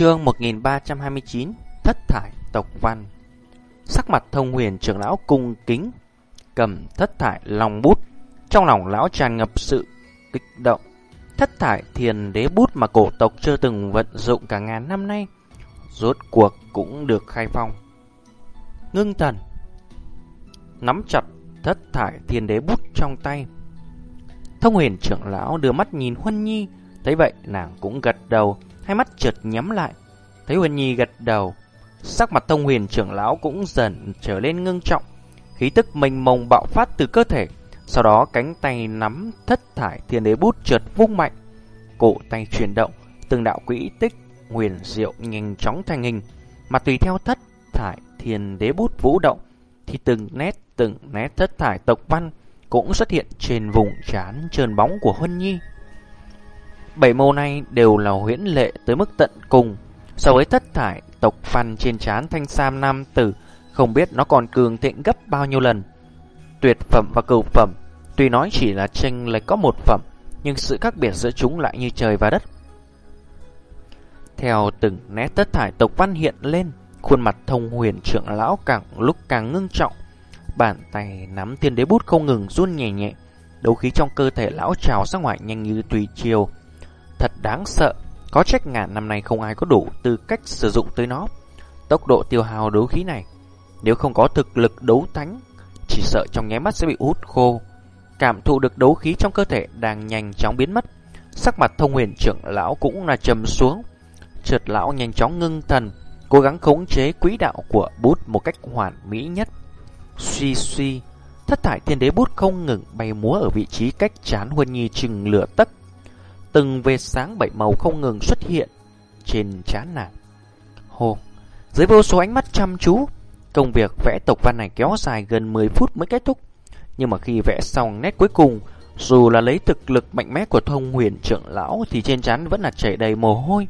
Chương 1329 Thất thải tộc văn. Sắc mặt thông huyền trưởng lão cung kính, Cầm thất thải lòng bút. Trong lòng lão tràn ngập sự kích động. Thất thải thiền đế bút mà cổ tộc chưa từng vận dụng cả ngàn năm nay, Rốt cuộc cũng được khai phong. Ngưng thần. Nắm chặt thất thải thiền đế bút trong tay. Thông huyền trưởng lão đưa mắt nhìn Huân Nhi, Thấy vậy nàng cũng gật đầu. Hai mắt chợt nhắm lại. Thấy Huân Nhi gật đầu. Sắc mặt thông huyền trưởng lão cũng dần trở lên ngưng trọng. Khí tức mênh mông bạo phát từ cơ thể. Sau đó cánh tay nắm thất thải thiên đế bút chợt vung mạnh. Cổ tay chuyển động. Từng đạo quỹ tích huyền diệu nhanh chóng thành hình. Mà tùy theo thất thải thiên đế bút vũ động, Thì từng nét từng nét thất thải tộc văn Cũng xuất hiện trên vùng trán trơn bóng của Huân Nhi. Bảy môn này đều là huyễn lệ tới mức tận cùng. So với thất thải, tộc phàn trên trán thanh sam nam tử, không biết nó còn cường thịnh gấp bao nhiêu lần. Tuyệt phẩm và cửu phẩm, tuy nói chỉ là tranh lệch có một phẩm, nhưng sự khác biệt giữa chúng lại như trời và đất. Theo từng nét thất thải tộc văn hiện lên, khuôn mặt thông huyền trưởng lão càng lúc càng ngưng trọng. Bàn tay nắm thiên đế bút không ngừng run nhẹ nhẹ, đấu khí trong cơ thể lão trào ra ngoài nhanh như tùy chiều. Thật đáng sợ, có trách ngàn năm nay không ai có đủ tư cách sử dụng tới nó. Tốc độ tiêu hao đấu khí này, nếu không có thực lực đấu thánh, chỉ sợ trong nháy mắt sẽ bị hút khô. Cảm thụ được đấu khí trong cơ thể đang nhanh chóng biến mất. Sắc mặt thông huyền trưởng lão cũng là trầm xuống. Trượt lão nhanh chóng ngưng thần, cố gắng khống chế quỹ đạo của bút một cách hoàn mỹ nhất. Suy suy, thất thải thiên đế bút không ngừng bay múa ở vị trí cách chán Huân Nhi chừng lửa tấc Từng vệt sáng bảy màu không ngừng xuất hiện trên trán nàng. Hồ, dưới vô số ánh mắt chăm chú, công việc vẽ tộc văn này kéo dài gần 10 phút mới kết thúc. Nhưng mà khi vẽ xong nét cuối cùng, dù là lấy thực lực mạnh mẽ của thông huyền trưởng lão thì trên trán vẫn là chảy đầy mồ hôi.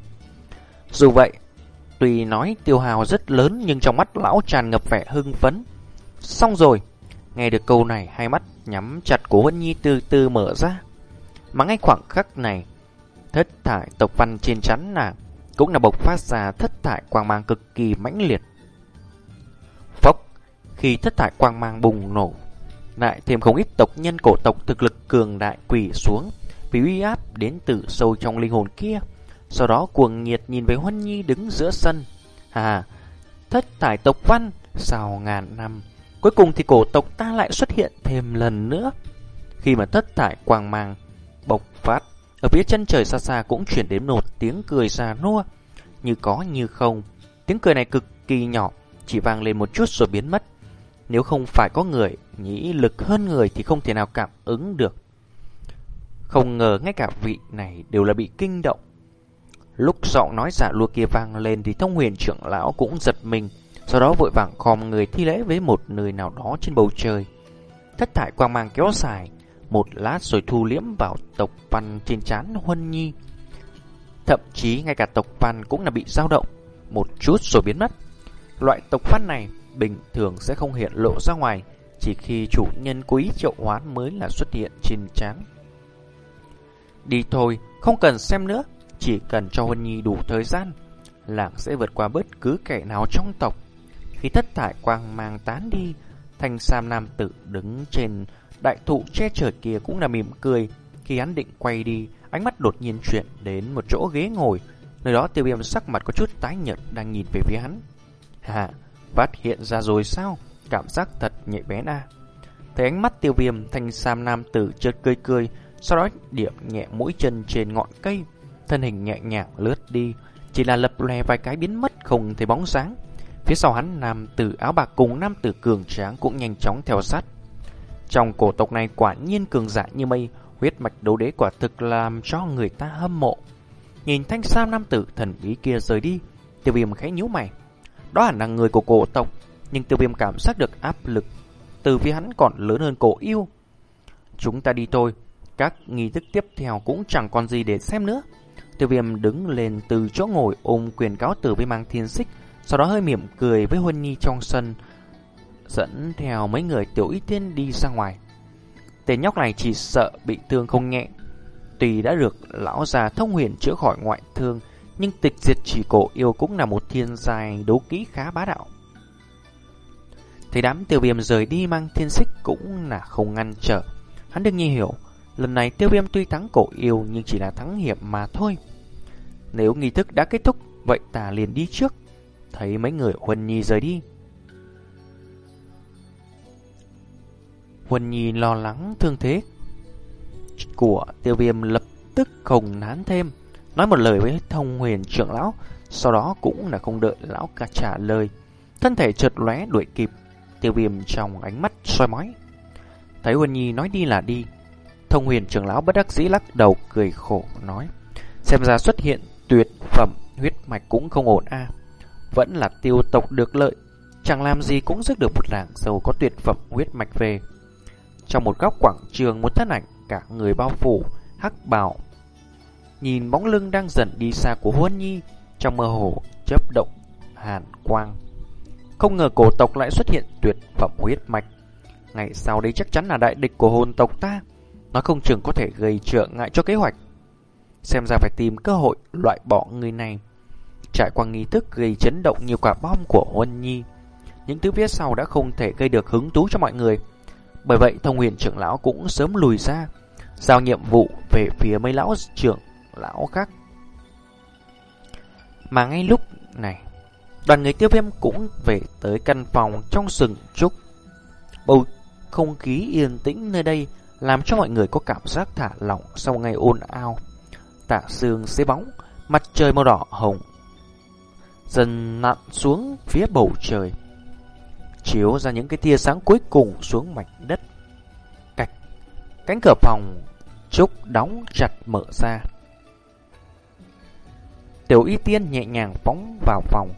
Dù vậy, tuy nói tiêu hào rất lớn nhưng trong mắt lão tràn ngập vẻ hưng phấn. Xong rồi, nghe được câu này hai mắt nhắm chặt của Huân Nhi từ từ mở ra. Mà ngay khoảng khắc này, thất thải tộc văn trên chắn nàng cũng là bộc phát ra thất thải quang mang cực kỳ mãnh liệt. Phốc, khi thất thải quang mang bùng nổ, lại thêm không ít tộc nhân cổ tộc thực lực cường đại quỷ xuống vì uy áp đến từ sâu trong linh hồn kia. Sau đó cuồng nhiệt nhìn về Huân Nhi đứng giữa sân. À, thất thải tộc văn, sau ngàn năm, cuối cùng thì cổ tộc ta lại xuất hiện thêm lần nữa. Khi mà thất thải quang mang bộc phát. Ở phía chân trời xa xa cũng chuyển đến một tiếng cười già nua, như có như không. Tiếng cười này cực kỳ nhỏ, chỉ vang lên một chút rồi biến mất. Nếu không phải có người nhĩ lực hơn người thì không thể nào cảm ứng được. Không ngờ ngay cả vị này đều là bị kinh động. Lúc giọng nói giả lua kia vang lên thì thông huyền trưởng lão cũng giật mình, sau đó vội vàng khom người thi lễ với một nơi nào đó trên bầu trời. Thất thải quang mang kéo dài, một lát rồi thu liễm vào tộc văn trên trán Huân Nhi. Thậm chí ngay cả tộc văn cũng là bị dao động, một chút rồi biến mất. Loại tộc văn này bình thường sẽ không hiện lộ ra ngoài, chỉ khi chủ nhân quý triệu hoán mới là xuất hiện trên trán. Đi thôi, không cần xem nữa, chỉ cần cho Huân Nhi đủ thời gian, làng sẽ vượt qua bất cứ kẻ nào trong tộc. Khi thất thải quang mang tán đi, thanh sam nam tử đứng trên Đại thụ che trời kia cũng là mỉm cười. Khi hắn định quay đi, ánh mắt đột nhiên chuyển đến một chỗ ghế ngồi. Nơi đó tiêu viêm sắc mặt có chút tái nhợt đang nhìn về phía hắn. Hà, phát hiện ra rồi sao? Cảm giác thật nhạy bén à. Thấy ánh mắt tiêu viêm, thanh sam nam tử chợt cười cười, sau đó điểm nhẹ mũi chân trên ngọn cây. Thân hình nhẹ nhàng lướt đi, chỉ là lập lè vài cái biến mất không thấy bóng dáng. Phía sau hắn nam tử áo bạc cùng nam tử cường tráng cũng nhanh chóng theo sát. Trong cổ tộc này quả nhiên cường giả như mây, huyết mạch đấu đế quả thực làm cho người ta hâm mộ. Nhìn thanh sam nam tử thần bí kia rời đi, tiêu viêm khẽ nhíu mày. Đó hẳn là người của cổ tộc, nhưng tiêu viêm cảm giác được áp lực từ phía hắn còn lớn hơn cổ yêu. Chúng ta đi thôi, các nghi thức tiếp theo cũng chẳng còn gì để xem nữa. Tiêu viêm đứng lên từ chỗ ngồi ôm quyền cáo từ với mang thiên xích, sau đó hơi mỉm cười với Huân Nhi trong sân, dẫn theo mấy người tiểu y tiên đi ra ngoài. Tên nhóc này chỉ sợ bị thương không nhẹ. Tuy đã được lão già thông huyền chữa khỏi ngoại thương, nhưng tịch diệt chỉ cổ yêu cũng là một thiên giai đấu kỹ khá bá đạo. Thấy đám tiêu viêm rời đi mang thiên xích cũng là không ngăn trở. Hắn đương nhiên hiểu, lần này tiêu viêm tuy thắng cổ yêu nhưng chỉ là thắng hiệp mà thôi. Nếu nghi thức đã kết thúc, vậy ta liền đi trước. Thấy mấy người Huân Nhi rời đi. Huân Nhi lo lắng thương thế của tiêu viêm lập tức không nán thêm. Nói một lời với thông huyền trưởng lão, sau đó cũng là không đợi lão cả trả lời. Thân thể chợt lóe đuổi kịp, tiêu viêm trong ánh mắt soi mói. Thấy Huân Nhi nói đi là đi, thông huyền trưởng lão bất đắc dĩ lắc đầu cười khổ nói. Xem ra xuất hiện tuyệt phẩm huyết mạch cũng không ổn a Vẫn là tiêu tộc được lợi, chẳng làm gì cũng rước được một làng giàu có tuyệt phẩm huyết mạch về. Trong một góc quảng trường một thân ảnh cả người bao phủ, hắc bào Nhìn bóng lưng đang dần đi xa của Huân Nhi, trong mơ hồ chớp động hàn quang. Không ngờ cổ tộc lại xuất hiện tuyệt phẩm huyết mạch. Ngày sau đây chắc chắn là đại địch của hồn tộc ta. Nó không chừng có thể gây trở ngại cho kế hoạch. Xem ra phải tìm cơ hội loại bỏ người này. Trải qua nghi thức gây chấn động nhiều quả bom của Huân Nhi. Những thứ phía sau đã không thể gây được hứng thú cho mọi người. Bởi vậy thông huyền trưởng lão cũng sớm lùi ra. Giao nhiệm vụ về phía mấy lão trưởng lão khác. Mà ngay lúc này, đoàn người tiêu viêm cũng về tới căn phòng trong sừng trúc. Bầu không khí yên tĩnh nơi đây làm cho mọi người có cảm giác thả lỏng sau ngày ôn ao Tạ sương xế bóng, mặt trời màu đỏ hồng dần nặn xuống phía bầu trời, chiếu ra những cái tia sáng cuối cùng xuống mảnh đất. Cạch, cánh cửa phòng trúc đóng chặt mở ra. Tiểu y tiên nhẹ nhàng phóng vào phòng.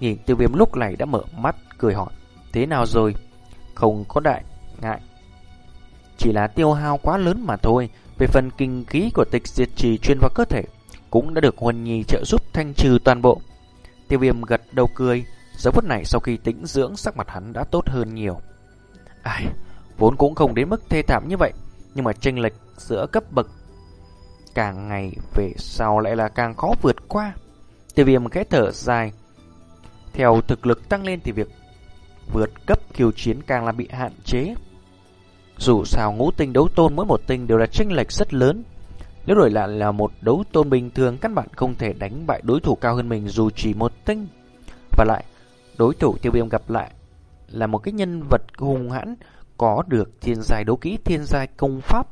Nhìn tiêu viêm lúc này đã mở mắt, cười hỏi. Thế nào rồi? Không có đại ngại. Chỉ là tiêu hao quá lớn mà thôi. Về phần kinh khí của tịch diệt trì chuyên vào cơ thể, cũng đã được Huân Nhi trợ giúp thanh trừ toàn bộ. Tiêu viêm gật đầu cười. Giờ phút này sau khi tĩnh dưỡng, sắc mặt hắn đã tốt hơn nhiều. Ai, vốn cũng không đến mức thê thảm như vậy. Nhưng mà tranh lệch giữa cấp bậc càng ngày về sau lại là càng khó vượt qua. Tiêu viêm cái thở dài. Theo thực lực tăng lên thì việc vượt cấp kiều chiến càng là bị hạn chế. Dù sao ngũ tinh đấu tôn mỗi một tinh đều là chênh lệch rất lớn. Nếu đổi lại là một đấu tôn bình thường, các bạn không thể đánh bại đối thủ cao hơn mình dù chỉ một tinh. Và lại, đối thủ tiêu viêm gặp lại là một cái nhân vật hùng hãn có được thiên giai đấu kỹ thiên giai công pháp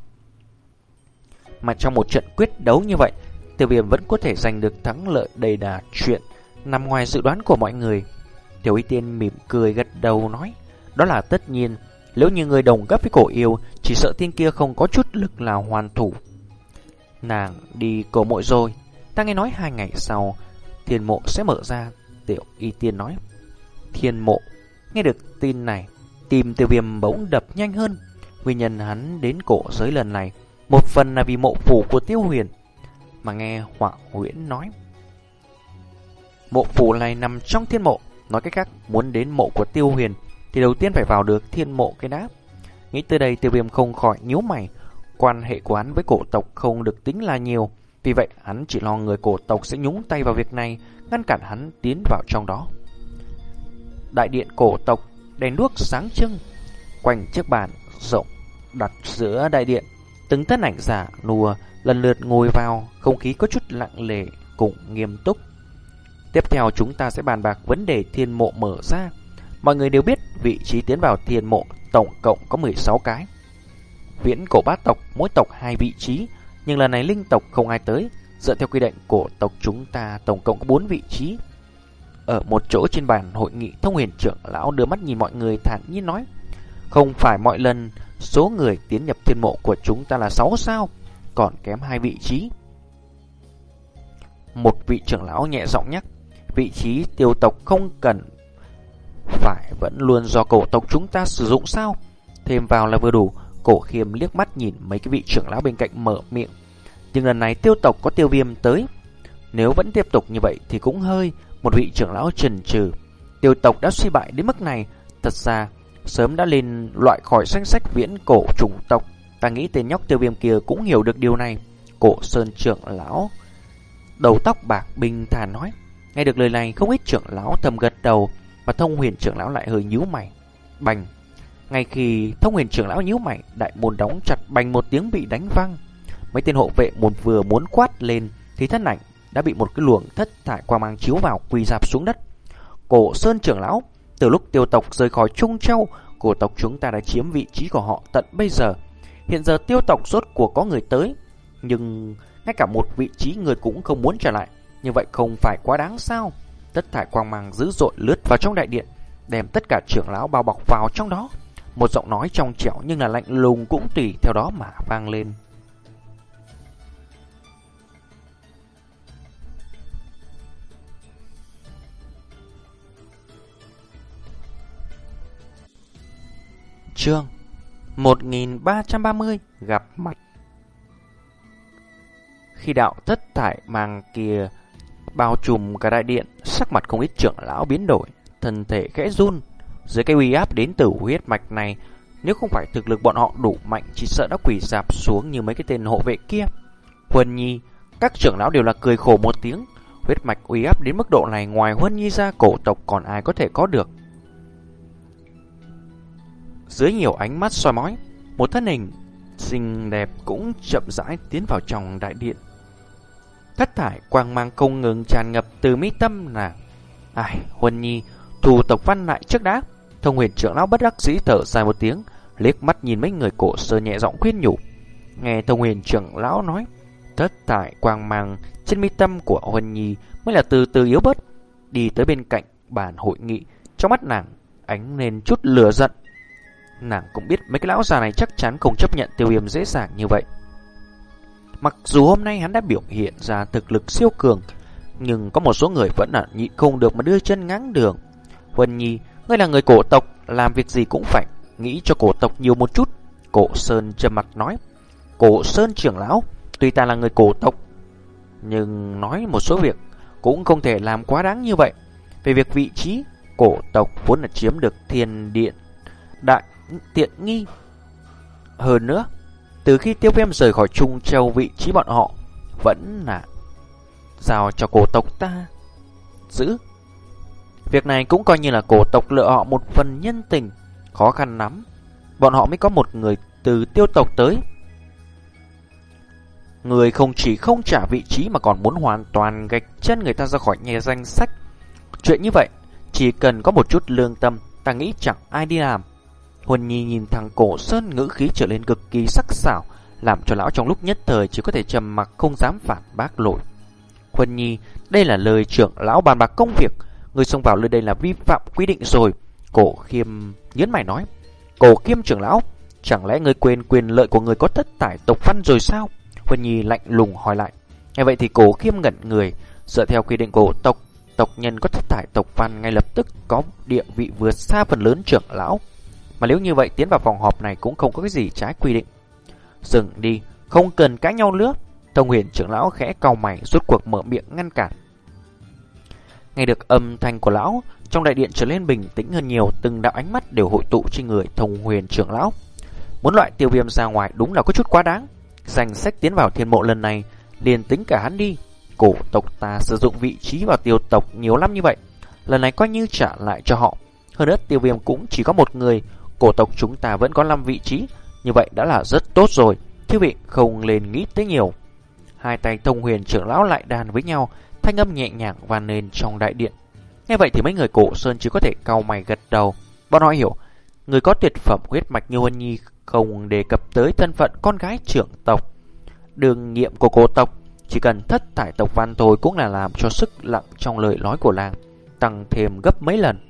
mà trong một trận quyết đấu như vậy, tiêu viêm vẫn có thể giành được thắng lợi đầy đà chuyện nằm ngoài dự đoán của mọi người. Tiểu y tiên mỉm cười gật đầu nói, đó là tất nhiên, nếu như người đồng cấp với cổ yêu, chỉ sợ tiên kia không có chút lực nào hoàn thủ. Nàng đi cổ mội rồi, ta nghe nói hai ngày sau, thiên mộ sẽ mở ra, tiểu y tiên nói. Thiên mộ, nghe được tin này, tim tiêu viêm bỗng đập nhanh hơn, nguyên nhân hắn đến cổ giới lần này một phần là vì mộ phủ của Tiêu Huyền. Mà nghe Hoàng Huyễn nói Mộ phủ này nằm trong thiên mộ. Nói cách khác muốn đến mộ của Tiêu Huyền Thì đầu tiên phải vào được thiên mộ cái đáp Nghĩ tới đây tiêu viêm không khỏi nhíu mày. Quan hệ của hắn với cổ tộc không được tính là nhiều. Vì vậy hắn chỉ lo người cổ tộc sẽ nhúng tay vào việc này Ngăn cản hắn tiến vào trong đó. Đại điện cổ tộc Đèn đuốc sáng trưng Quanh chiếc bàn rộng đặt giữa đại điện Từng thân ảnh giả nùa lần lượt ngồi vào, không khí có chút lặng lề cùng nghiêm túc. Tiếp theo chúng ta sẽ bàn bạc vấn đề thiên mộ mở ra. Mọi người đều biết vị trí tiến vào thiên mộ tổng cộng có 16 cái. Viễn cổ bát tộc, mỗi tộc hai vị trí, nhưng lần này linh tộc không ai tới. Dựa theo quy định của tộc chúng ta tổng cộng có 4 vị trí. Ở một chỗ trên bàn hội nghị, thông huyền trưởng lão đưa mắt nhìn mọi người thản nhiên nói. Không phải mọi lần Số người tiến nhập thiên mộ của chúng ta là 6 sao, Còn kém hai vị trí Một vị trưởng lão nhẹ giọng nhắc, Vị trí tiêu tộc không cần Phải vẫn luôn do cổ tộc chúng ta sử dụng sao Thêm vào là vừa đủ Cổ khiêm liếc mắt nhìn mấy cái vị trưởng lão bên cạnh mở miệng, Nhưng lần này tiêu tộc có tiêu viêm tới, Nếu vẫn tiếp tục như vậy thì cũng hơi một vị trưởng lão trần trừ Tiêu tộc đã suy bại đến mức này Thật ra sớm đã lên loại khỏi danh sách viễn cổ chủng tộc. Ta nghĩ tên nhóc tiêu viêm kia cũng hiểu được điều này. Cổ sơn trưởng lão đầu tóc bạc bình thản nói. Nghe được lời này không ít trưởng lão thầm gật đầu và thông huyền trưởng lão lại hơi nhíu mày. Bành. Ngay khi thông huyền trưởng lão nhíu mày, đại môn đóng chặt bành một tiếng bị đánh văng. Mấy tên hộ vệ một vừa muốn quát lên thì thân ảnh đã bị một cái luồng thất thải quang mang chiếu vào quỳ dạp xuống đất. Cổ Sơn trưởng lão, từ lúc tiêu tộc rời khỏi Trung Châu, cổ tộc chúng ta đã chiếm vị trí của họ tận bây giờ. Hiện giờ tiêu tộc rốt cuộc có người tới, nhưng ngay cả một vị trí người cũng không muốn trở lại. Như vậy không phải quá đáng sao? Tất thải quang mang dữ dội lướt vào trong đại điện, đem tất cả trưởng lão bao bọc vào trong đó. Một giọng nói trong trẻo nhưng là lạnh lùng cũng tùy theo đó mà vang lên. Chương 1330 Gặp mặt Khi đạo thất thải mang kia bao trùm cả đại điện, sắc mặt không ít trưởng lão biến đổi, thân thể khẽ run. Dưới cái uy áp đến từ huyết mạch này, nếu không phải thực lực bọn họ đủ mạnh, chỉ sợ đã quỳ dạp xuống như mấy cái tên hộ vệ kia. Huân Nhi, các trưởng lão đều là cười khổ một tiếng. Huyết mạch uy áp đến mức độ này ngoài Huân Nhi ra cổ tộc còn ai có thể có được. Dưới nhiều ánh mắt soi mói, một thân hình xinh đẹp cũng chậm rãi tiến vào trong đại điện. Thất thải quang mang không ngừng tràn ngập từ mỹ tâm nàng. Ai, Huân Nhi, thù tộc văn lại trước đã. Thông huyền trưởng lão bất đắc dĩ thở dài một tiếng, liếc mắt nhìn mấy người cổ sơ nhẹ giọng khuyên nhủ. Nghe thông huyền trưởng lão nói, thất thải quang mang trên mi tâm của Huân Nhi mới là từ từ yếu bớt. Đi tới bên cạnh bàn hội nghị, trong mắt nàng ánh lên chút lửa giận. Nàng cũng biết mấy cái lão già này chắc chắn không chấp nhận tiêu viêm dễ dàng như vậy. Mặc dù hôm nay hắn đã biểu hiện ra thực lực siêu cường, nhưng có một số người vẫn là nhịn không được mà đưa chân ngáng đường. Huân Nhi, ngươi là người cổ tộc, làm việc gì cũng phải nghĩ cho cổ tộc nhiều một chút. Cổ Sơn trầm mặt nói, Cổ Sơn trưởng lão, tuy ta là người cổ tộc, nhưng nói một số việc cũng không thể làm quá đáng như vậy. Về việc vị trí, cổ tộc vốn là chiếm được thiên điện đại tiện nghi. Hơn nữa, từ khi tiêu viêm rời khỏi Trung Châu vị trí bọn họ vẫn là giao cho cổ tộc ta giữ. Việc này cũng coi như là cổ tộc lựa họ một phần nhân tình, khó khăn lắm. Bọn họ mới có một người từ tiêu tộc tới. Người không chỉ không trả vị trí mà còn muốn hoàn toàn gạch chân người ta ra khỏi nhà danh sách. Chuyện như vậy, chỉ cần có một chút lương tâm, ta nghĩ chẳng ai đi làm. Huân Nhi nhìn thằng cổ sơn ngữ khí trở lên cực kỳ sắc sảo, làm cho lão trong lúc nhất thời chỉ có thể trầm mặc không dám phản bác lỗi. Huân Nhi, đây là lời trưởng lão bàn bạc công việc, người xông vào nơi đây là vi phạm quy định rồi. Cổ khiêm nhấn mày nói, cổ khiêm trưởng lão, chẳng lẽ người quên quyền lợi của người có thất tải tộc văn rồi sao? Huân Nhi lạnh lùng hỏi lại. Nghe vậy thì cổ khiêm ngẩn người, dựa theo quy định của tộc, tộc nhân có thất tải tộc văn ngay lập tức có địa vị vượt xa phần lớn trưởng lão. Mà nếu như vậy tiến vào phòng họp này cũng không có cái gì trái quy định. Dừng đi, không cần cãi nhau nữa. Thông huyền trưởng lão khẽ cau mày suốt cuộc mở miệng ngăn cản. Nghe được âm thanh của lão, trong đại điện trở lên bình tĩnh hơn nhiều, từng đạo ánh mắt đều hội tụ trên người thông huyền trưởng lão. Muốn loại tiêu viêm ra ngoài đúng là có chút quá đáng. Danh sách tiến vào thiên mộ lần này, liền tính cả hắn đi. Cổ tộc ta sử dụng vị trí vào tiêu tộc nhiều lắm như vậy. Lần này coi như trả lại cho họ. Hơn nữa tiêu viêm cũng chỉ có một người, cổ tộc chúng ta vẫn có 5 vị trí, như vậy đã là rất tốt rồi. thiếu vị không lên nghĩ tới nhiều. Hai tay thông huyền trưởng lão lại đàn với nhau, thanh âm nhẹ nhàng vang lên trong đại điện. Nghe vậy thì mấy người cổ sơn chỉ có thể cau mày gật đầu. Bọn họ hiểu, người có tuyệt phẩm huyết mạch như Huân Nhi không đề cập tới thân phận con gái trưởng tộc. Đường nghiệm của cổ tộc chỉ cần thất thải tộc văn thôi cũng là làm cho sức lặng trong lời nói của làng tăng thêm gấp mấy lần.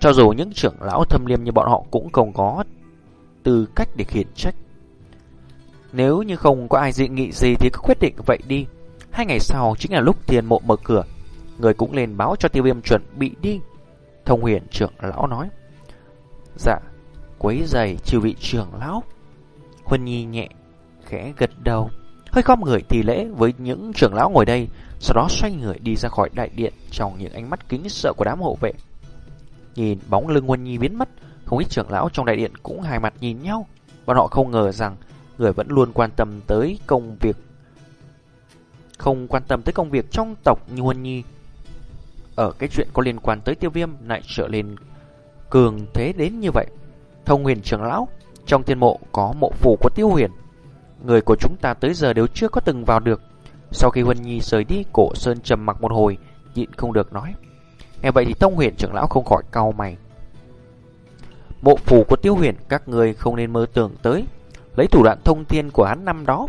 Cho dù những trưởng lão thâm liêm như bọn họ cũng không có tư cách để khiển trách. Nếu như không có ai dị nghị gì thì cứ quyết định vậy đi. Hai ngày sau chính là lúc thiên mộ mở cửa. Người cũng lên báo cho tiêu viêm chuẩn bị đi. Thông huyền trưởng lão nói. Dạ, quấy giày trừ vị trưởng lão. Huân Nhi nhẹ, khẽ gật đầu. Hơi khom người thì lễ với những trưởng lão ngồi đây. Sau đó xoay người đi ra khỏi đại điện trong những ánh mắt kính sợ của đám hộ vệ. Nhìn bóng lưng Huân Nhi biến mất, không ít trưởng lão trong đại điện cũng hai mặt nhìn nhau. Bọn họ không ngờ rằng người vẫn luôn quan tâm tới công việc không quan tâm tới công việc trong tộc như Huân Nhi. Ở cái chuyện có liên quan tới tiêu viêm lại trở lên cường thế đến như vậy. Thông huyền trưởng lão, trong tiên mộ có mộ phủ của tiêu huyền. Người của chúng ta tới giờ đều chưa có từng vào được. Sau khi Huân Nhi rời đi, cổ sơn trầm mặc một hồi, nhịn không được nói. Nghe vậy thì thông huyền trưởng lão không khỏi cau mày. Mộ phủ của tiêu huyền các người không nên mơ tưởng tới. Lấy thủ đoạn thông thiên của hắn năm đó.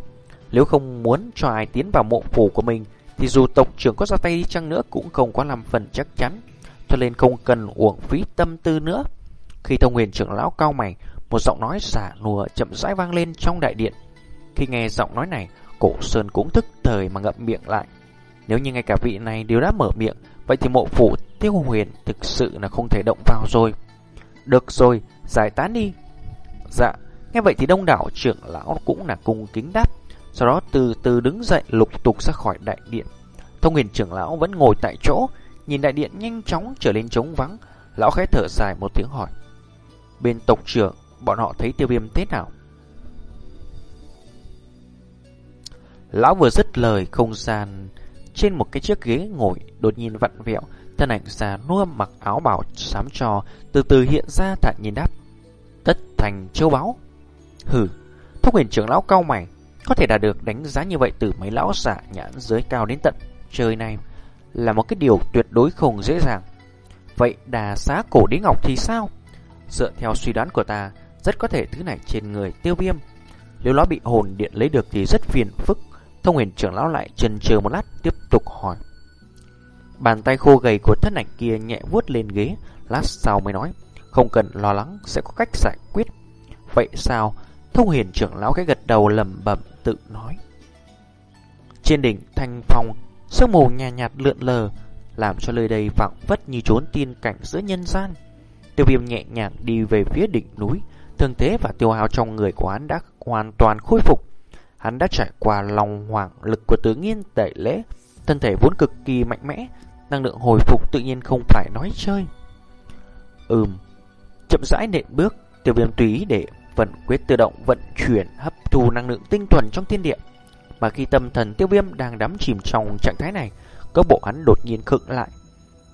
Nếu không muốn cho ai tiến vào mộ phủ của mình, thì dù tộc trưởng có ra tay đi chăng nữa cũng không có làm phần chắc chắn. Cho nên không cần uổng phí tâm tư nữa. Khi thông huyền trưởng lão cao mày, một giọng nói xả lùa chậm rãi vang lên trong đại điện. Khi nghe giọng nói này, cổ sơn cũng thức thời mà ngậm miệng lại. Nếu như ngay cả vị này đều đã mở miệng, vậy thì mộ phủ tiêu huyền thực sự là không thể động vào rồi. Được rồi, giải tán đi. Dạ, nghe vậy thì đông đảo trưởng lão cũng là cung kính đáp. Sau đó từ từ đứng dậy lục tục ra khỏi đại điện. Thông huyền trưởng lão vẫn ngồi tại chỗ, nhìn đại điện nhanh chóng trở lên trống vắng. Lão khẽ thở dài một tiếng hỏi. Bên tộc trưởng, bọn họ thấy tiêu viêm thế nào? Lão vừa dứt lời không gian trên một cái chiếc ghế ngồi đột nhiên vặn vẹo, thân ảnh già nua mặc áo bảo xám trò từ từ hiện ra thản nhìn đáp. Tất thành châu báu. Hừ, thúc huyền trưởng lão cao mày, có thể đạt được đánh giá như vậy từ mấy lão giả nhãn giới cao đến tận trời này là một cái điều tuyệt đối không dễ dàng. Vậy đà xá cổ đế ngọc thì sao? Dựa theo suy đoán của ta, rất có thể thứ này trên người tiêu viêm. Nếu nó bị hồn điện lấy được thì rất phiền phức. Thông huyền trưởng lão lại chần chừ một lát tiếp tục hỏi. Bàn tay khô gầy của thân ảnh kia nhẹ vuốt lên ghế, lát sau mới nói, không cần lo lắng sẽ có cách giải quyết. Vậy sao? Thông hiền trưởng lão cái gật đầu lầm bẩm tự nói. Trên đỉnh thanh phong, sương mù nhạt nhạt lượn lờ, làm cho nơi đây vọng vất như trốn tiên cảnh giữa nhân gian. Tiêu viêm nhẹ nhàng đi về phía đỉnh núi, thương thế và tiêu hao trong người của hắn đã hoàn toàn khôi phục. Hắn đã trải qua lòng hoàng lực của tứ nghiên tẩy lễ, thân thể vốn cực kỳ mạnh mẽ, năng lượng hồi phục tự nhiên không phải nói chơi. Ừm, chậm rãi nện bước, tiêu viêm túy để vận quyết tự động vận chuyển hấp thu năng lượng tinh thuần trong thiên địa. Mà khi tâm thần tiêu viêm đang đắm chìm trong trạng thái này, cơ bộ hắn đột nhiên khựng lại.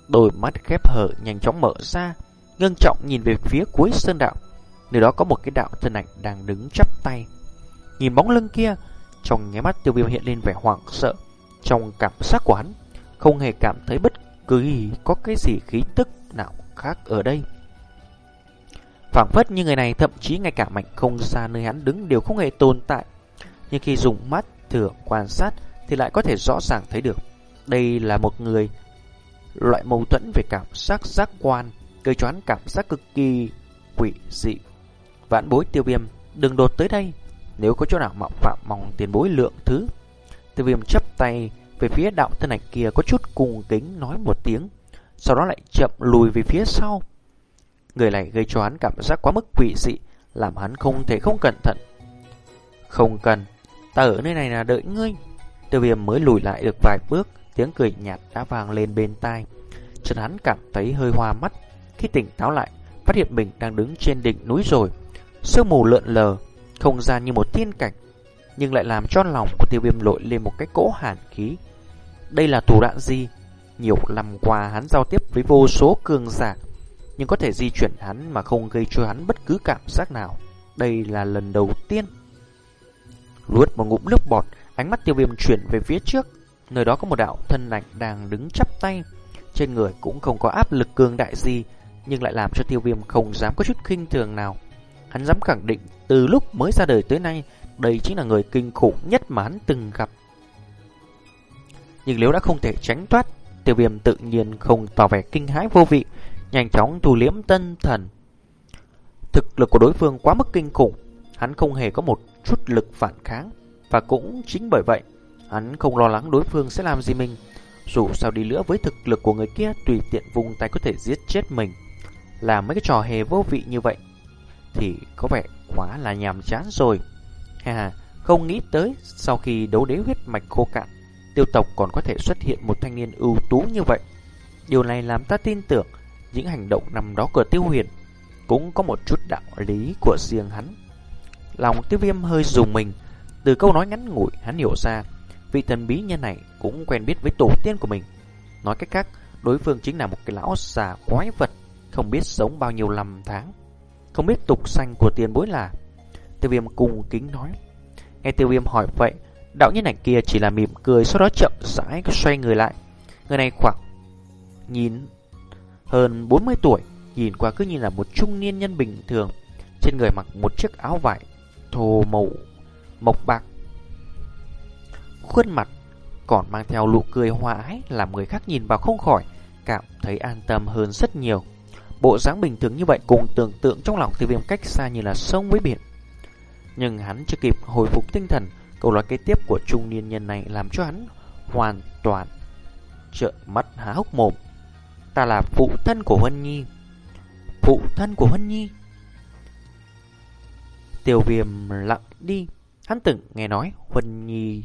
Đôi mắt khép hở nhanh chóng mở ra, ngưng trọng nhìn về phía cuối sơn đạo. Nơi đó có một cái đạo thân ảnh đang đứng chắp tay. Nhìn bóng lưng kia, trong nháy mắt tiêu viêm hiện lên vẻ hoảng sợ. Trong cảm giác của hắn, không hề cảm thấy bất cứ có cái gì khí tức nào khác ở đây. phảng phất như người này thậm chí ngay cả mảnh không xa nơi hắn đứng đều không hề tồn tại. Nhưng khi dùng mắt thử quan sát thì lại có thể rõ ràng thấy được. Đây là một người loại mâu thuẫn về cảm giác giác quan, gây choán cảm giác cực kỳ quỷ dị. vạn bối tiêu viêm, đừng đột tới đây. Nếu có chỗ nào mạo phạm mong tiền bối lượng thứ. Tiêu viêm chấp tay về phía đạo thân ảnh kia có chút cùng kính nói một tiếng. Sau đó lại chậm lùi về phía sau. Người này gây cho hắn cảm giác quá mức quỷ dị, làm hắn không thể không cẩn thận. Không cần, ta ở nơi này là đợi ngươi. Tiêu viêm mới lùi lại được vài bước, tiếng cười nhạt đã vang lên bên tai. Chân hắn cảm thấy hơi hoa mắt. Khi tỉnh táo lại, phát hiện mình đang đứng trên đỉnh núi rồi. Sương mù lượn lờ, không gian như một tiên cảnh, nhưng lại làm cho lòng của tiêu viêm lội lên một cái cỗ hàn khí. Đây là thủ đoạn gì? Nhiều năm qua hắn giao tiếp với vô số cường giả, nhưng có thể di chuyển hắn mà không gây cho hắn bất cứ cảm giác nào. Đây là lần đầu tiên. Luốt một ngụm nước bọt, ánh mắt tiêu viêm chuyển về phía trước. Nơi đó có một đạo thân lạnh đang đứng chắp tay. Trên người cũng không có áp lực cường đại gì, nhưng lại làm cho tiêu viêm không dám có chút khinh thường nào. Hắn dám khẳng định từ lúc mới ra đời tới nay, đây chính là người kinh khủng nhất mà hắn từng gặp. Nhưng nếu đã không thể tránh thoát, tiêu viêm tự nhiên không tỏ vẻ kinh hãi vô vị, nhanh chóng thu liếm tân thần. Thực lực của đối phương quá mức kinh khủng, hắn không hề có một chút lực phản kháng, và cũng chính bởi vậy, hắn không lo lắng đối phương sẽ làm gì mình. Dù sao đi nữa với thực lực của người kia tùy tiện vùng tay có thể giết chết mình. Làm mấy cái trò hề vô vị như vậy thì có vẻ quá là nhàm chán rồi. Ha, không nghĩ tới sau khi đấu đế huyết mạch khô cạn, tiêu tộc còn có thể xuất hiện một thanh niên ưu tú như vậy. Điều này làm ta tin tưởng những hành động nằm đó của tiêu huyền cũng có một chút đạo lý của riêng hắn. Lòng tiêu viêm hơi dùng mình, từ câu nói ngắn ngủi hắn hiểu ra, vị thần bí nhân này cũng quen biết với tổ tiên của mình. Nói cách khác, đối phương chính là một cái lão già quái vật, không biết sống bao nhiêu năm tháng. Không biết tục sanh của tiền bối là. Tiêu viêm cùng kính nói. Nghe tiêu viêm hỏi vậy, đạo nhân ảnh kia chỉ là mỉm cười sau đó chậm rãi xoay người lại. Người này khoảng nhìn hơn 40 tuổi, nhìn qua cứ như là một trung niên nhân bình thường. Trên người mặc một chiếc áo vải thô màu mộc bạc. Khuôn mặt còn mang theo nụ cười hòa ái làm người khác nhìn vào không khỏi cảm thấy an tâm hơn rất nhiều. Bộ dáng bình thường như vậy cùng tưởng tượng trong lòng tiêu viêm cách xa như là sông với biển. Nhưng hắn chưa kịp hồi phục tinh thần, câu nói kế tiếp của trung niên nhân này làm cho hắn hoàn toàn trợn mắt há hốc mồm. Ta là phụ thân của Huân Nhi. Phụ thân của Huân Nhi? Tiêu viêm lặng đi. Hắn từng nghe nói Huân Nhi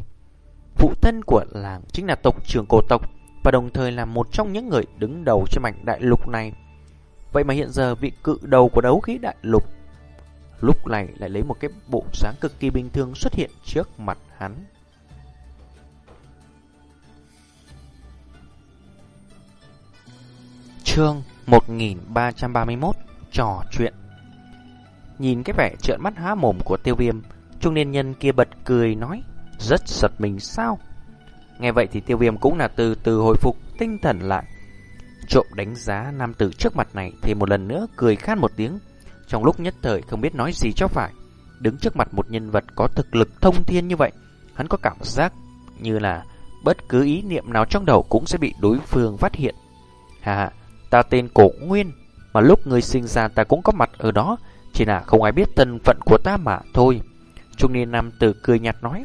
phụ thân của làng chính là tộc trưởng cổ tộc và đồng thời là một trong những người đứng đầu trên mảnh đại lục này. Vậy mà hiện giờ vị cự đầu của đấu khí đại lục lúc này lại lấy một cái bộ dáng cực kỳ bình thường xuất hiện trước mặt hắn. Chương 1331 Trò chuyện. Nhìn cái vẻ trợn mắt há mồm của tiêu viêm, Trung niên nhân kia bật cười nói, Rất giật mình sao? Nghe vậy thì tiêu viêm cũng là từ từ hồi phục tinh thần lại. Trộm đánh giá nam tử trước mặt này Thì một lần nữa cười khát một tiếng trong lúc nhất thời không biết nói gì cho phải Đứng trước mặt một nhân vật có thực lực thông thiên như vậy Hắn có cảm giác như là Bất cứ ý niệm nào trong đầu cũng sẽ bị đối phương phát hiện. Hà ta tên Cổ Nguyên Mà lúc người sinh ra ta cũng có mặt ở đó Chỉ là không ai biết thân phận của ta mà thôi. Trung niên nam tử cười nhạt nói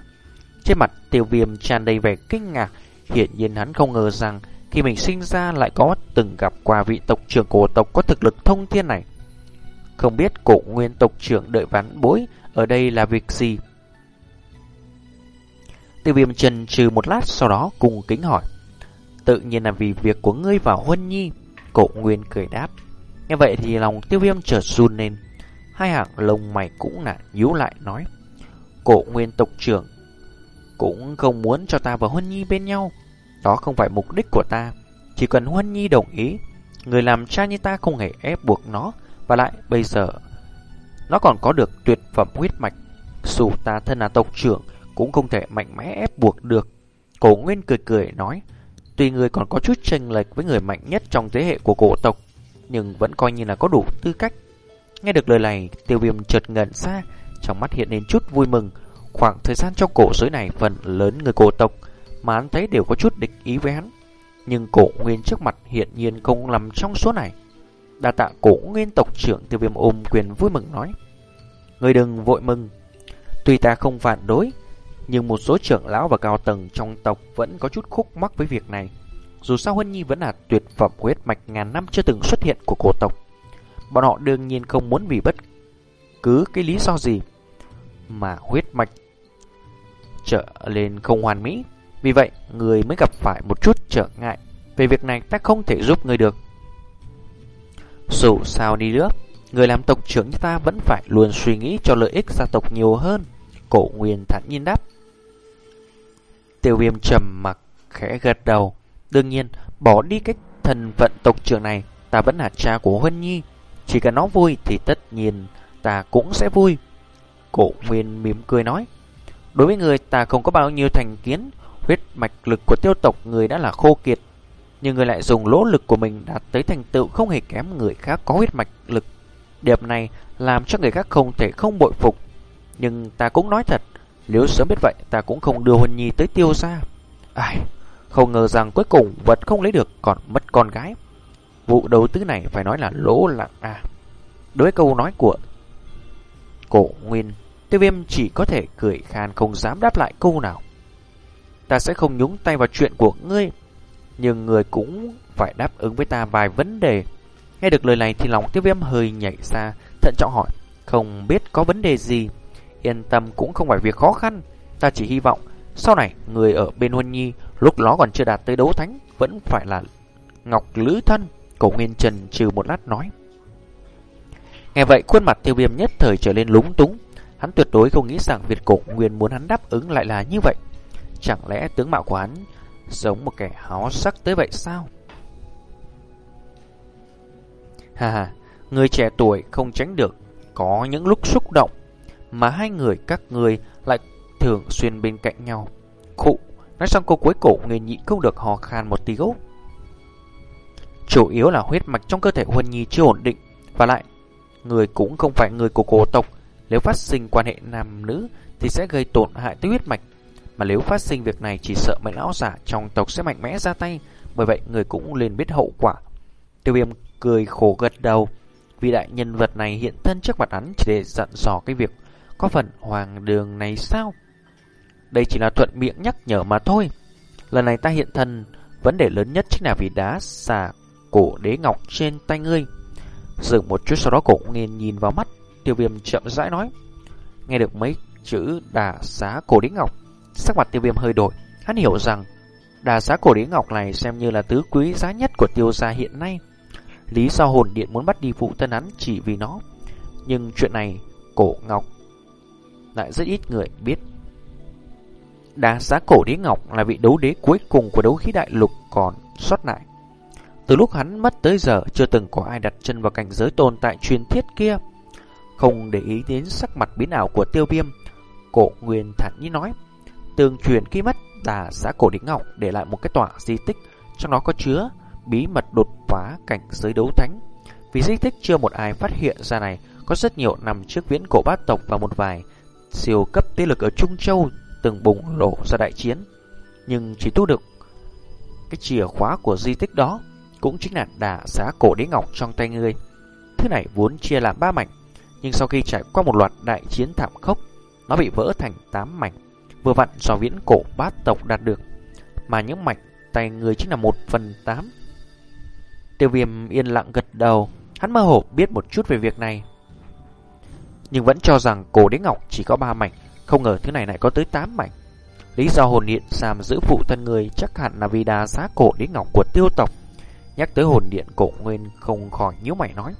trên mặt tiêu viêm tràn đầy vẻ kinh ngạc, hiện nhiên hắn không ngờ rằng khi mình sinh ra lại có từng gặp qua vị tộc trưởng cổ tộc có thực lực thông thiên này. Không biết cổ nguyên tộc trưởng đợi ván bối ở đây là việc gì? Tiêu viêm trần trừ một lát sau đó cùng kính hỏi. Tự nhiên là vì việc của ngươi và Huân Nhi. Cổ nguyên cười đáp. Nghe vậy thì lòng tiêu viêm chợt run lên. Hai hàng lông mày cũng là nhíu lại nói. Cổ nguyên tộc trưởng cũng không muốn cho ta và Huân Nhi bên nhau. Đó không phải mục đích của ta. Chỉ cần Huân Nhi đồng ý, người làm cha như ta không hề ép buộc nó. Và lại bây giờ, nó còn có được tuyệt phẩm huyết mạch. Dù ta thân là tộc trưởng, cũng không thể mạnh mẽ ép buộc được. Cổ Nguyên cười cười nói, tuy người còn có chút chênh lệch với người mạnh nhất trong thế hệ của cổ tộc, nhưng vẫn coi như là có đủ tư cách. Nghe được lời này, tiêu viêm chợt ngẩn ra trong mắt hiện lên chút vui mừng, Khoảng thời gian trong cổ giới này phần lớn người cổ tộc mà hắn thấy đều có chút địch ý với hắn. Nhưng cổ nguyên trước mặt hiện nhiên không nằm trong số này. Đa tạ cổ nguyên tộc trưởng tiêu viêm ôm quyền vui mừng nói. Người đừng vội mừng. Tuy ta không phản đối, nhưng một số trưởng lão và cao tầng trong tộc vẫn có chút khúc mắc với việc này. Dù sao Huân Nhi vẫn là tuyệt phẩm huyết mạch ngàn năm chưa từng xuất hiện của cổ tộc. Bọn họ đương nhiên không muốn vì bất cứ cái lý do gì mà huyết mạch trở lên không hoàn mỹ. Vì vậy, người mới gặp phải một chút trở ngại. Về việc này ta không thể giúp người được. Dù sao đi nữa, người làm tộc trưởng như ta vẫn phải luôn suy nghĩ cho lợi ích gia tộc nhiều hơn. Cổ Nguyên thản nhiên đáp. Tiêu viêm trầm mặc khẽ gật đầu. Đương nhiên, bỏ đi cái thần vận tộc trưởng này, ta vẫn là cha của Huân Nhi. Chỉ cần nó vui thì tất nhiên ta cũng sẽ vui. Cổ Nguyên mỉm cười nói. Đối với người ta không có bao nhiêu thành kiến, huyết mạch lực của tiêu tộc người đã là khô kiệt. Nhưng người lại dùng lỗ lực của mình đạt tới thành tựu không hề kém người khác có huyết mạch lực. Điểm này làm cho người khác không thể không bội phục. Nhưng ta cũng nói thật, nếu sớm biết vậy ta cũng không đưa Huân Nhi tới tiêu ra. Ai, không ngờ rằng cuối cùng vật không lấy được còn mất con gái. Vụ đầu tư này phải nói là lỗ lặng à. Đối với câu nói của cổ nguyên Tiêu viêm chỉ có thể cười khan không dám đáp lại câu nào. Ta sẽ không nhúng tay vào chuyện của ngươi, nhưng người cũng phải đáp ứng với ta vài vấn đề. Nghe được lời này thì lòng tiêu viêm hơi nhảy ra, thận trọng hỏi, không biết có vấn đề gì. Yên tâm cũng không phải việc khó khăn, ta chỉ hy vọng sau này người ở bên Huân Nhi lúc nó còn chưa đạt tới đấu thánh vẫn phải là Ngọc Lữ Thân. Cổ Nguyên Trần trừ một lát nói. Nghe vậy khuôn mặt tiêu viêm nhất thời trở lên lúng túng Hắn tuyệt đối không nghĩ rằng Việt Cổ Nguyên muốn hắn đáp ứng lại là như vậy. Chẳng lẽ tướng mạo của hắn giống một kẻ háo sắc tới vậy sao? Hà hà, người trẻ tuổi không tránh được có những lúc xúc động mà hai người các người lại thường xuyên bên cạnh nhau. Khụ, nói xong câu cuối cổ người nhị không được hò khan một tí gốc. Chủ yếu là huyết mạch trong cơ thể Huân Nhi chưa ổn định và lại người cũng không phải người của cổ tộc. Nếu phát sinh quan hệ nam nữ thì sẽ gây tổn hại tới huyết mạch. Mà nếu phát sinh việc này chỉ sợ mấy lão giả trong tộc sẽ mạnh mẽ ra tay. Bởi vậy người cũng liền biết hậu quả. Tiêu viêm cười khổ gật đầu. Vì đại nhân vật này hiện thân trước mặt hắn chỉ để dặn dò cái việc có phần hoàng đường này sao? Đây chỉ là thuận miệng nhắc nhở mà thôi. Lần này ta hiện thân, vấn đề lớn nhất chính là vì đá xà cổ đế ngọc trên tay ngươi. Dừng một chút sau đó cổ nghiền nhìn vào mắt, tiêu viêm chậm rãi nói. Nghe được mấy chữ đà xá cổ đế ngọc, sắc mặt tiêu viêm hơi đổi. Hắn hiểu rằng đà giá cổ đế ngọc này xem như là tứ quý giá nhất của tiêu gia hiện nay. Lý do hồn điện muốn bắt đi phụ thân hắn chỉ vì nó. Nhưng chuyện này cổ ngọc lại rất ít người biết. Đá giá cổ đế ngọc là vị đấu đế cuối cùng của đấu khí đại lục còn sót lại. Từ lúc hắn mất tới giờ chưa từng có ai đặt chân vào cảnh giới tồn tại truyền thiết kia. Không để ý đến sắc mặt biến ảo của tiêu viêm, cổ nguyên thản nhiên nói. Tương truyền khi mất tà xã cổ đế ngọc để lại một cái tọa di tích, trong đó có chứa bí mật đột phá cảnh giới đấu thánh. Vì di tích chưa một ai phát hiện ra này, có rất nhiều năm trước viễn cổ bát tộc và một vài siêu cấp thế lực ở Trung Châu từng bùng nổ ra đại chiến. Nhưng chỉ tu được cái chìa khóa của di tích đó cũng chính là đà xá cổ đế ngọc trong tay ngươi. Thứ này vốn chia làm ba mảnh, nhưng sau khi trải qua một loạt đại chiến thảm khốc, nó bị vỡ thành tám mảnh, vừa vặn do viễn cổ bát tộc đạt được, mà những mảnh tay người chính là một phần tám. Tiêu viêm yên lặng gật đầu, hắn mơ hồ biết một chút về việc này. Nhưng vẫn cho rằng cổ đế ngọc chỉ có ba mảnh, không ngờ thứ này lại có tới tám mảnh. Lý do hồn điện giam giữ phụ thân người chắc hẳn là vì đà giá cổ đế ngọc của tiêu tộc. Nhắc tới hồn điện cổ nguyên không khỏi nhíu mày nói.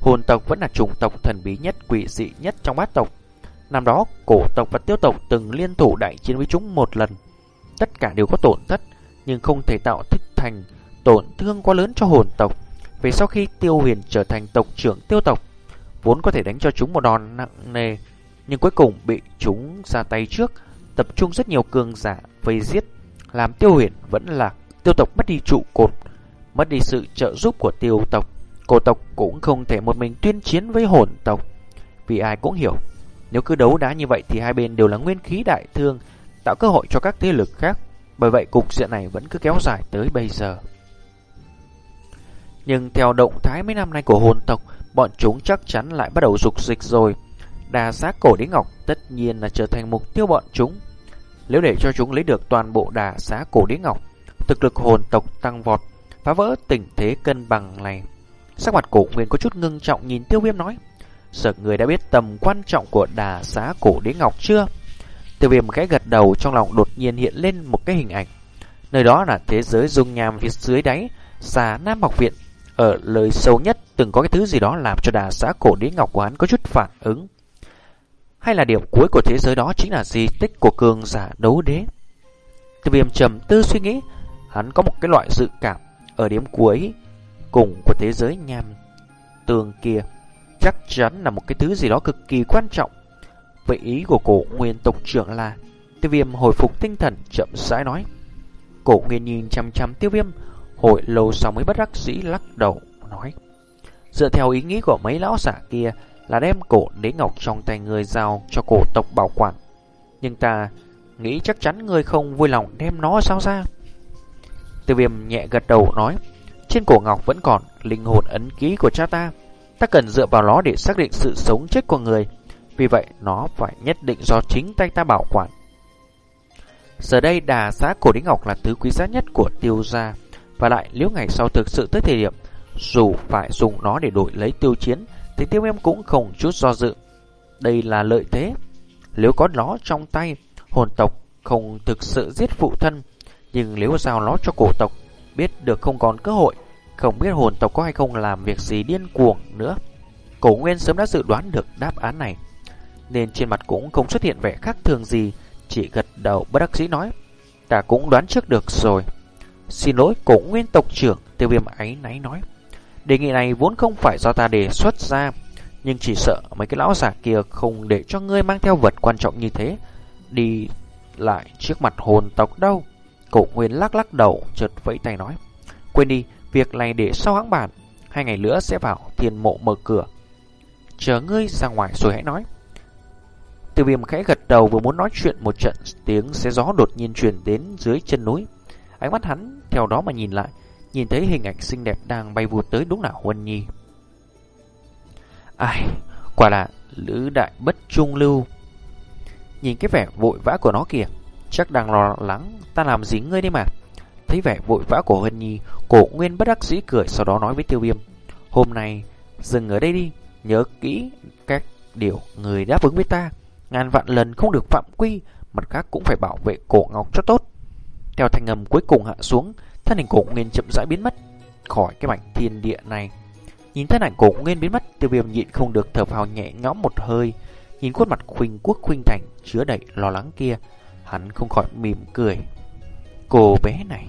Hồn tộc vẫn là chủng tộc thần bí nhất, quỷ dị nhất trong bát tộc. Năm đó, cổ tộc và tiêu tộc từng liên thủ đại chiến với chúng một lần. Tất cả đều có tổn thất, nhưng không thể tạo thích thành tổn thương quá lớn cho hồn tộc. Về sau khi tiêu huyền trở thành tộc trưởng tiêu tộc, vốn có thể đánh cho chúng một đòn nặng nề, nhưng cuối cùng bị chúng ra tay trước, tập trung rất nhiều cường giả vây giết, làm tiêu huyền vẫn là tiêu tộc mất đi trụ cột mất đi sự trợ giúp của tiêu tộc, cổ tộc cũng không thể một mình tuyên chiến với hồn tộc. Vì ai cũng hiểu, nếu cứ đấu đá như vậy thì hai bên đều là nguyên khí đại thương, tạo cơ hội cho các thế lực khác. Bởi vậy cục diện này vẫn cứ kéo dài tới bây giờ. Nhưng theo động thái mấy năm nay của hồn tộc, bọn chúng chắc chắn lại bắt đầu dục dịch rồi. Đà xác cổ đế ngọc tất nhiên là trở thành mục tiêu bọn chúng. Nếu để cho chúng lấy được toàn bộ đà xá cổ đế ngọc, thực lực hồn tộc tăng vọt phá vỡ tình thế cân bằng này. Sắc mặt cổ nguyên có chút ngưng trọng nhìn tiêu viêm nói. Sợ người đã biết tầm quan trọng của đà xá cổ đế ngọc chưa? Tiêu viêm khẽ gật đầu trong lòng đột nhiên hiện lên một cái hình ảnh. Nơi đó là thế giới dung nham phía dưới đáy, xà Nam Học Viện. Ở lời sâu nhất từng có cái thứ gì đó làm cho đà xã cổ đế ngọc của hắn có chút phản ứng. Hay là điểm cuối của thế giới đó chính là di tích của cường giả đấu đế? Tiêu viêm trầm tư suy nghĩ, hắn có một cái loại dự cảm ở điểm cuối cùng của thế giới nham tường kia chắc chắn là một cái thứ gì đó cực kỳ quan trọng. Vậy ý của cổ nguyên tộc trưởng là tiêu viêm hồi phục tinh thần chậm rãi nói. Cổ nguyên nhìn chăm chăm tiêu viêm hồi lâu sau mới bất đắc dĩ lắc đầu nói. Dựa theo ý nghĩ của mấy lão giả kia là đem cổ đế ngọc trong tay người giao cho cổ tộc bảo quản. Nhưng ta nghĩ chắc chắn người không vui lòng đem nó sao ra. Tiêu viêm nhẹ gật đầu nói, trên cổ ngọc vẫn còn linh hồn ấn ký của cha ta. Ta cần dựa vào nó để xác định sự sống chết của người. Vì vậy, nó phải nhất định do chính tay ta bảo quản. Giờ đây đà giá cổ đính ngọc là thứ quý giá nhất của tiêu gia. Và lại, nếu ngày sau thực sự tới thời điểm, dù phải dùng nó để đổi lấy tiêu chiến, thì tiêu em cũng không chút do dự. Đây là lợi thế. Nếu có nó trong tay, hồn tộc không thực sự giết phụ thân, nhưng nếu giao nó cho cổ tộc, biết được không còn cơ hội, không biết hồn tộc có hay không làm việc gì điên cuồng nữa. Cổ Nguyên sớm đã dự đoán được đáp án này, nên trên mặt cũng không xuất hiện vẻ khác thường gì, chỉ gật đầu bất đắc dĩ nói, Ta cũng đoán trước được rồi. Xin lỗi cổ nguyên tộc trưởng, tiêu viêm ấy náy nói. Đề nghị này vốn không phải do ta đề xuất ra, nhưng chỉ sợ mấy cái lão giả kia không để cho ngươi mang theo vật quan trọng như thế đi lại trước mặt hồn tộc đâu. Cổ nguyên lắc lắc đầu, chợt vẫy tay nói. Quên đi, việc này để sau hãng bản, hai ngày nữa sẽ vào thiên mộ mở cửa. Chờ ngươi ra ngoài rồi hãy nói. Tiêu viêm khẽ gật đầu vừa muốn nói chuyện một trận tiếng xé gió đột nhiên truyền đến dưới chân núi. Ánh mắt hắn theo đó mà nhìn lại, nhìn thấy hình ảnh xinh đẹp đang bay vụt tới đúng là Huân Nhi. Ai, quả là lữ đại bất trung lưu. Nhìn cái vẻ vội vã của nó kìa, chắc đang lo lắng ta làm gì ngươi đi mà. Thấy vẻ vội vã của hân Nhi, cổ nguyên bất đắc dĩ cười sau đó nói với tiêu viêm. Hôm nay, dừng ở đây đi, nhớ kỹ các điều người đáp ứng với ta. Ngàn vạn lần không được phạm quy, mặt khác cũng phải bảo vệ cổ ngọc cho tốt. Theo thanh âm cuối cùng hạ xuống, thân hình cổ nguyên chậm rãi biến mất khỏi cái mảnh thiên địa này. Nhìn thân ảnh cổ nguyên biến mất, tiêu viêm nhịn không được thở phào nhẹ nhõm một hơi. Nhìn khuôn mặt khuynh quốc khuynh thành chứa đầy lo lắng kia, hắn không khỏi mỉm cười. Cô bé này.